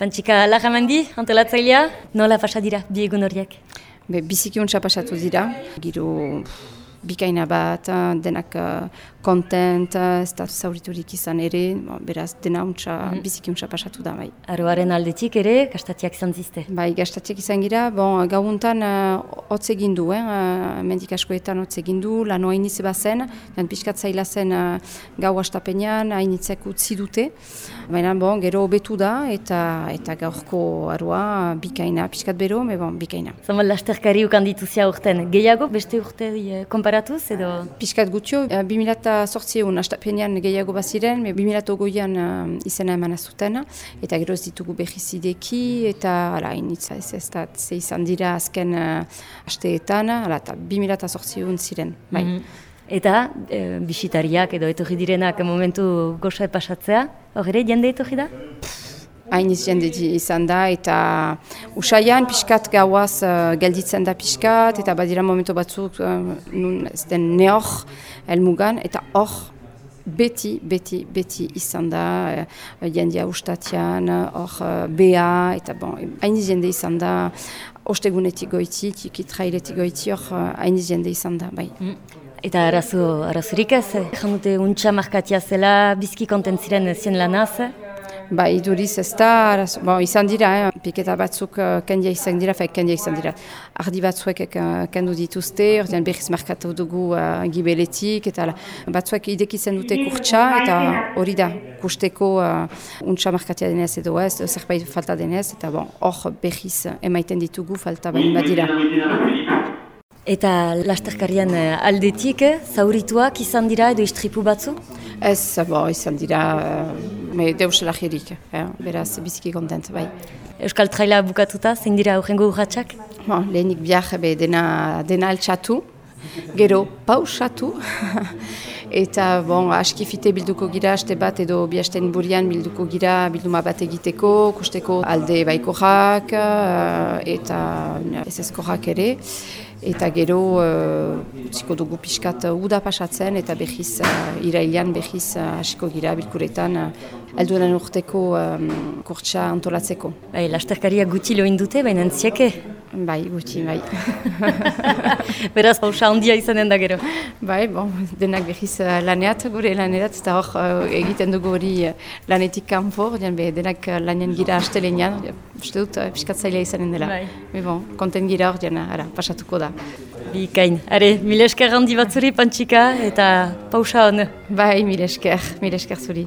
Pantxika Lajamendi, antelatzailea, nola pasa dira bi egun horiek? Be, biziki pasatu dira, giro bikaina bat, denak uh, kontent, ez da zauriturik izan ere, beraz dena untsa, mm biziki untsa pasatu da bai. Aroaren aldetik ere, gastatiak izan ziste? Bai, gastatiak izan gira, bon, gauuntan uh, hotz egin du, eh? uh, mendik askoetan hotz egin du, lan oa iniz bazen, den pixkat zaila zen uh, gau astapenean, hainitzek utzi dute, baina bon, gero obetu da, eta eta gaurko aroa bikaina, pixkat bero, me bon, bikaina. Zamal lasterkari ukan dituzia urten, gehiago beste urte uh, konparatuz edo? Piskat gutio, uh, 2008 egun astapenean gehiago baziren, 2008an uh, izena eman azuten, eta gero ez ditugu behizideki, eta ala, initza ez ez da, ze izan dira azken uh, asteetan, ala, eta 2008 egun ziren, bai. Mm -hmm. Eta e, bisitariak edo etorri direnak momentu goza pasatzea, hor ere jende etorri da? Hain izan izan da, eta usaian pixkat gauaz uh, gelditzen da pixkat, eta badira momentu batzuk uh, nun ez den neor elmugan, eta hor beti, beti, beti izan da uh, jendia ustatian, hor uh, bea, eta bon, hain izan izan da, ostegunetik goiti, tikitrailetik goiti, hor hain uh, izan izan da, bai. Mm. Eta arazu, arazurik ez, janute untxa markatia zela, bizki kontentziren zien lanaz, Ba, iduriz ez da, bon, izan dira, eh? piketa batzuk uh, kendia izan dira, fai kendia izan dira. Ardi batzuek uh, kendu dituzte, ordean berriz markatu dugu uh, gibeletik, eta la, batzuek idek izan dute kurtsa, eta hori da, kusteko uh, untsa markatia denez edo ez, zerbait falta denez, eta bon, hor berriz emaiten ditugu falta bain badira. Eta lasterkarian aldetik, zaurituak izan dira edo istripu batzu? Ez, bo, izan dira, me deus lagirik, eh? beraz, biziki kontent, bai. Euskal Traila bukatuta, zein dira aurrengo urratxak? Bo, lehenik biak be, dena, dena altxatu, gero pausatu, eta bon, askifite bilduko gira, aste bat edo bihasten burian bilduko gira bilduma bat egiteko, kusteko alde baikorak, eh, eta ez ezkorak ere, eta gero uh, dugu pixkat uda pasatzen eta behiz uh, irailan behiz hasiko gira bilkuretan uh, elduenan urteko um, kurtsa antolatzeko. Bai, lasterkaria guti loin dute, baina entziake? Bai, guti, bai. Beraz, pausa handia izanen da gero. Bai, bon, denak behiz uh, laneat, gure laneat, eta hor uh, egiten dugu hori uh, lanetik kanpo, denak lanen gira astelenean, uste dut, uh, piskat zaila izanen dela. Bai. Be, bon, konten gira hor, ara, pasatuko da. Bikain, are, mile esker handi batzuri pantxika eta pausa hon. Bai, mile esker, mile esker zuri.